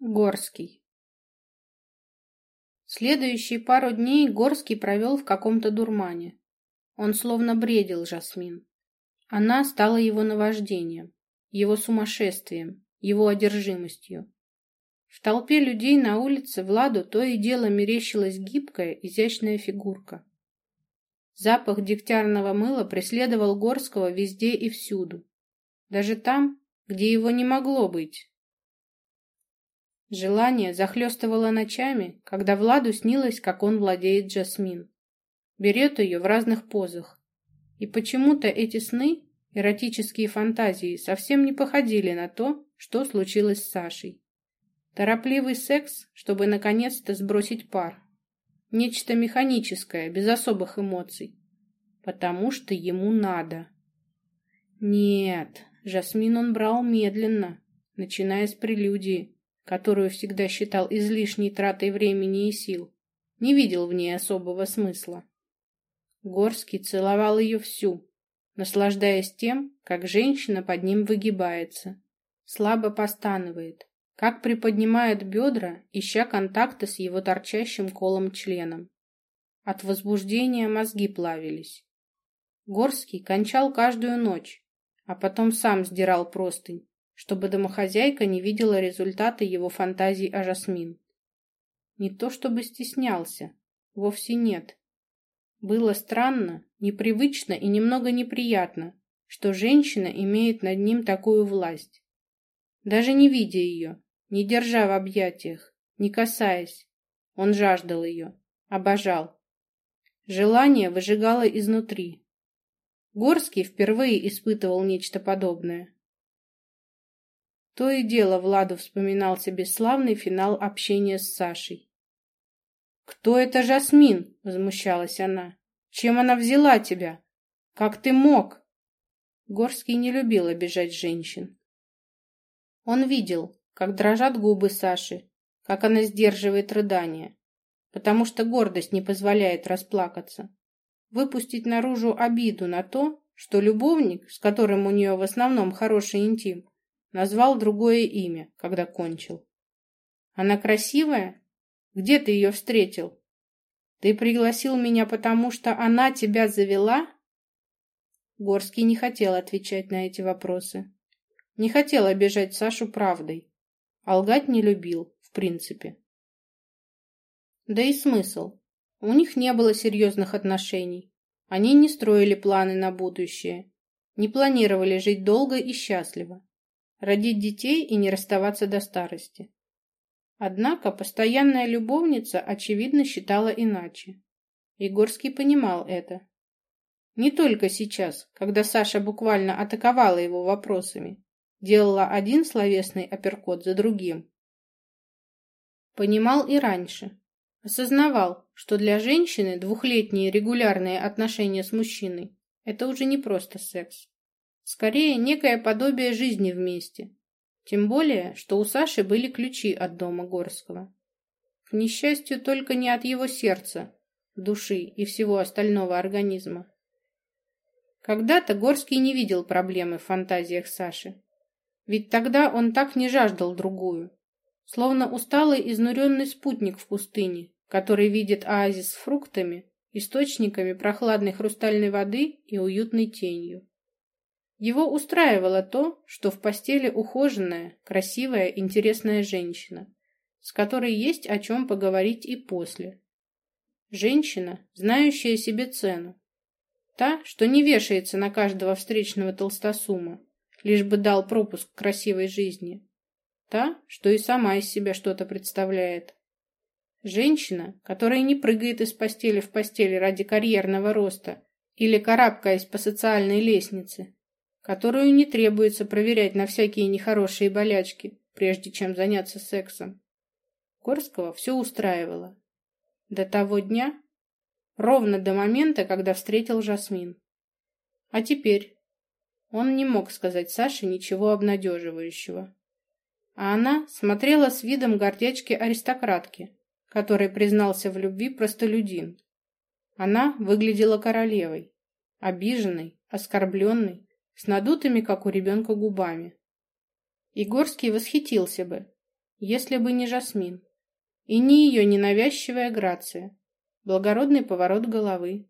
Горский. Следующие пару дней Горский провел в каком-то дурмане. Он словно бредил Жасмин. Она стала его наваждением, его сумасшествием, его одержимостью. В толпе людей на улице Владу то и дело мерещилась гибкая, изящная фигурка. Запах дегтярного мыла преследовал Горского везде и всюду. Даже там, где его не могло быть. Желание захлестывало ночами, когда Владу снилось, как он владеет Джасмин. Берет ее в разных позах. И почему-то эти сны, эротические фантазии, совсем не походили на то, что случилось с Сашей. Торопливый секс, чтобы наконец-то сбросить пар. Нечто механическое, без особых эмоций. Потому что ему надо. Нет, Жасмин он брал медленно, начиная с прелюдии которую всегда считал излишней тратой времени и сил, не видел в ней особого смысла. Горский целовал ее всю, наслаждаясь тем, как женщина под ним выгибается, слабо постанывает, как приподнимает бедра, ища контакта с его торчащим колом членом. От возбуждения мозги плавились. Горский кончал каждую ночь, а потом сам сдирал простынь, чтобы домохозяйка не видела результаты его фантазий о Жасмин. Не то чтобы стеснялся, вовсе нет. Было странно, непривычно и немного неприятно, что женщина имеет над ним такую власть. Даже не видя ее, не держа в объятиях, не касаясь, он жаждал ее, обожал. Желание выжигало изнутри. Горский впервые испытывал нечто подобное. То и дело Владу вспоминался бесславный финал общения с Сашей. «Кто это Жасмин?» — возмущалась она. «Чем она взяла тебя? Как ты мог?» Горский не любил обижать женщин. Он видел, как дрожат губы Саши, как она сдерживает рыдания, потому что гордость не позволяет расплакаться, выпустить наружу обиду на то, что любовник, с которым у нее в основном хороший интим, Назвал другое имя, когда кончил. Она красивая? Где ты ее встретил? Ты пригласил меня, потому что она тебя завела? Горский не хотел отвечать на эти вопросы. Не хотел обижать Сашу правдой. А лгать не любил, в принципе. Да и смысл. У них не было серьезных отношений. Они не строили планы на будущее. Не планировали жить долго и счастливо родить детей и не расставаться до старости. Однако постоянная любовница, очевидно, считала иначе. Егорский понимал это. Не только сейчас, когда Саша буквально атаковала его вопросами, делала один словесный апперкот за другим. Понимал и раньше. Осознавал, что для женщины двухлетние регулярные отношения с мужчиной – это уже не просто секс. Скорее, некое подобие жизни вместе. Тем более, что у Саши были ключи от дома Горского. К несчастью, только не от его сердца, души и всего остального организма. Когда-то Горский не видел проблемы в фантазиях Саши. Ведь тогда он так не жаждал другую. Словно усталый изнуренный спутник в пустыне, который видит оазис с фруктами, источниками прохладной хрустальной воды и уютной тенью. Его устраивало то, что в постели ухоженная, красивая, интересная женщина, с которой есть о чем поговорить и после. Женщина, знающая себе цену. Та, что не вешается на каждого встречного толстосума, лишь бы дал пропуск к красивой жизни. Та, что и сама из себя что-то представляет. Женщина, которая не прыгает из постели в постели ради карьерного роста или карабкаясь по социальной лестнице, которую не требуется проверять на всякие нехорошие болячки, прежде чем заняться сексом. Горского все устраивало. До того дня, ровно до момента, когда встретил Жасмин. А теперь он не мог сказать Саше ничего обнадеживающего. А она смотрела с видом гордячки-аристократки, которой признался в любви простолюдин. Она выглядела королевой, обиженной, оскорбленной, с надутыми, как у ребенка, губами. Игорский восхитился бы, если бы не Жасмин. И не ее ненавязчивая грация, благородный поворот головы.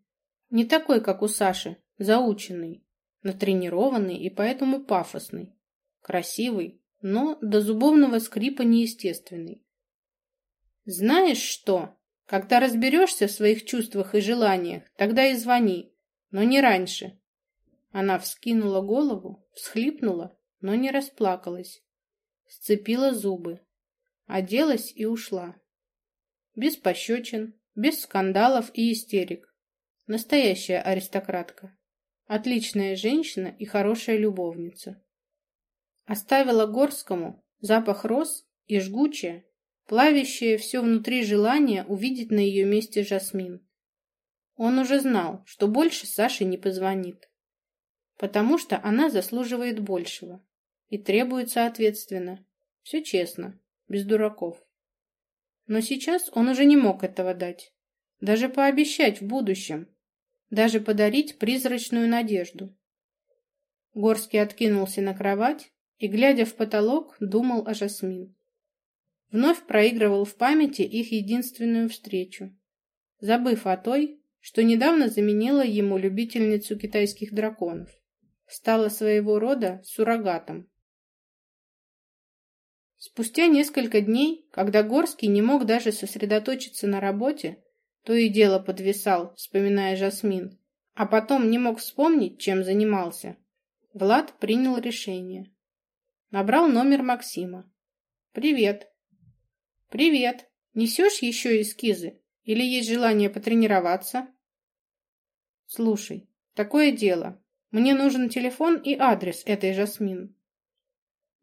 Не такой, как у Саши, заученный, натренированный и поэтому пафосный. Красивый, но до зубовного скрипа неестественный. Знаешь что? Когда разберешься в своих чувствах и желаниях, тогда и звони, но не раньше. Она вскинула голову, всхлипнула, но не расплакалась. Сцепила зубы, оделась и ушла. Без пощечин, без скандалов и истерик. Настоящая аристократка. Отличная женщина и хорошая любовница. Оставила Горскому запах роз и жгучее, плавящее все внутри желание увидеть на ее месте Жасмин. Он уже знал, что больше Саше не позвонит, потому что она заслуживает большего и требует соответственно. Все честно, без дураков. Но сейчас он уже не мог этого дать, даже пообещать в будущем, даже подарить призрачную надежду. Горский откинулся на кровать и, глядя в потолок, думал о Жасмин. Вновь проигрывал в памяти их единственную встречу, забыв о той, что недавно заменила ему любительницу китайских драконов, стала своего рода суррогатом. Спустя несколько дней, когда Горский не мог даже сосредоточиться на работе, то и дело подвисал, вспоминая Жасмин, а потом не мог вспомнить, чем занимался, Влад принял решение. Набрал номер Максима. «Привет». «Привет. Несешь еще эскизы? Или есть желание потренироваться?» «Слушай, такое дело. Мне нужен телефон и адрес этой Жасмин».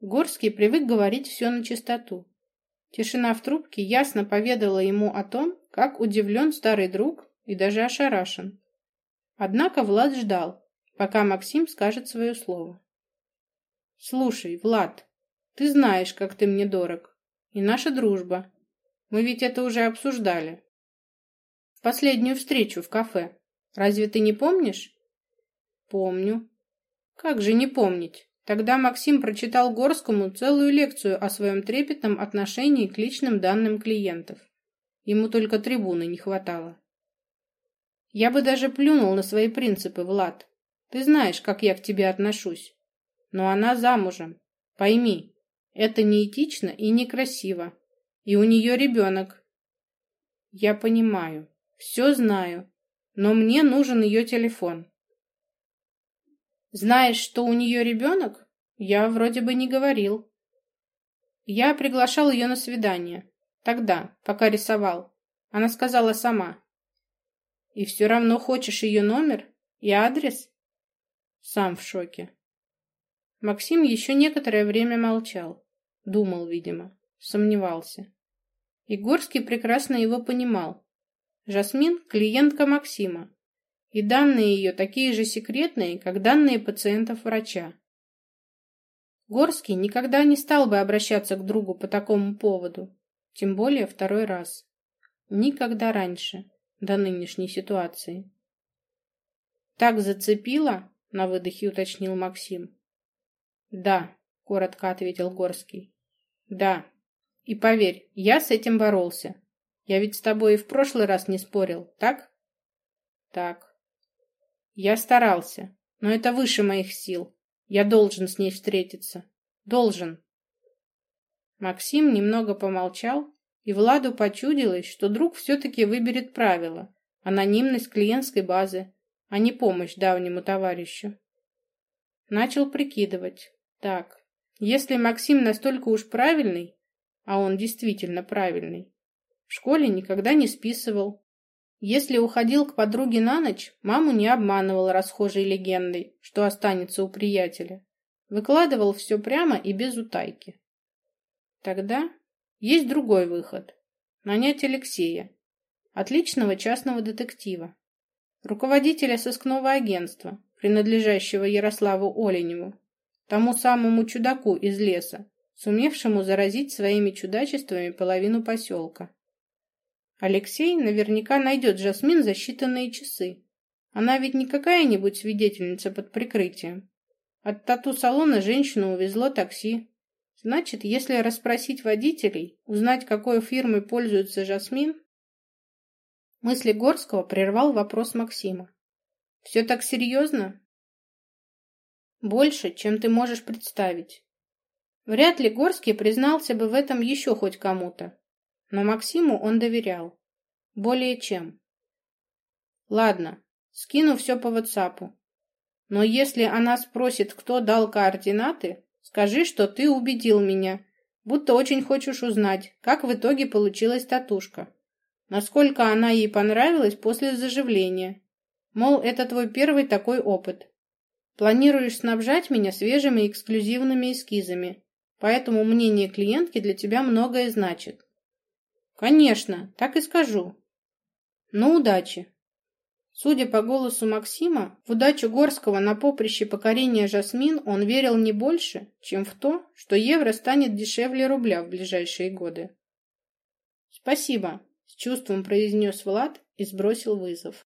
Горский привык говорить все на чистоту. Тишина в трубке ясно поведала ему о том, как удивлен старый друг и даже ошарашен. Однако Влад ждал, пока Максим скажет свое слово. Слушай, Влад, ты знаешь, как ты мне дорог. И наша дружба. Мы ведь это уже обсуждали. Последнюю встречу в кафе. Разве ты не помнишь? Помню. Как же не помнить? Тогда Максим прочитал Горскому целую лекцию о своем трепетном отношении к личным данным клиентов. Ему только трибуны не хватало. Я бы даже плюнул на свои принципы, Влад. Ты знаешь, как я к тебе отношусь. Но она замужем. Пойми, это неэтично и некрасиво. И у нее ребенок. Я понимаю, все знаю, но мне нужен ее телефон. Знаешь, что у нее ребенок? Я вроде бы не говорил. Я приглашал ее на свидание. Тогда, пока рисовал. Она сказала сама. И все равно хочешь ее номер и адрес? Сам в шоке. Максим еще некоторое время молчал. Думал, видимо. Сомневался. Егорский прекрасно его понимал. Жасмин – клиентка Максима. И данные ее такие же секретные, как данные пациентов врача. Горский никогда не стал бы обращаться к другу по такому поводу. Тем более второй раз. Никогда раньше, до нынешней ситуации. «Так зацепило?» – на выдохе уточнил Максим. «Да», — коротко ответил Горский. «Да. И поверь, я с этим боролся. Я ведь с тобой и в прошлый раз не спорил, так?» «Так». «Я старался, но это выше моих сил. Я должен с ней встретиться. Должен». Максим немного помолчал, и Владу почудилось, что друг все-таки выберет правило — анонимность клиентской базы, а не помощь давнему товарищу. Начал прикидывать, так, если Максим настолько уж правильный, а он действительно правильный, в школе никогда не списывал. Если уходил к подруге на ночь, маму не обманывал расхожей легендой, что останется у приятеля. Выкладывал все прямо и без утайки. Тогда есть другой выход. Нанять Алексея, отличного частного детектива, руководителя сыскного агентства, принадлежащего Ярославу Оленеву, тому самому чудаку из леса, сумевшему заразить своими чудачествами половину поселка. Алексей наверняка найдет Жасмин за считанные часы. Она ведь не какая-нибудь свидетельница под прикрытием. От тату-салона женщину увезло такси. Значит, если расспросить водителей, узнать, какой фирмой пользуется Жасмин... Мысли Горского прервал вопрос Максима. Все так серьезно? Больше, чем ты можешь представить. Вряд ли Горский признался бы в этом еще хоть кому-то. Но Максиму он доверял. Более чем. Ладно, скину все по ватсапу. Но если она спросит, кто дал координаты, скажи, что ты убедил меня, будто очень хочешь узнать, как в итоге получилась татушка. Насколько она ей понравилась после заживления. Мол, это твой первый такой опыт. Планируешь снабжать меня свежими эксклюзивными эскизами, поэтому мнение клиентки для тебя многое значит. Конечно, так и скажу. Ну, удачи. Судя по голосу Максима, в удачу Горского на поприще покорения Жасмин он верил не больше, чем в то, что евро станет дешевле рубля в ближайшие годы. «Спасибо», — с чувством произнес Влад и сбросил вызов.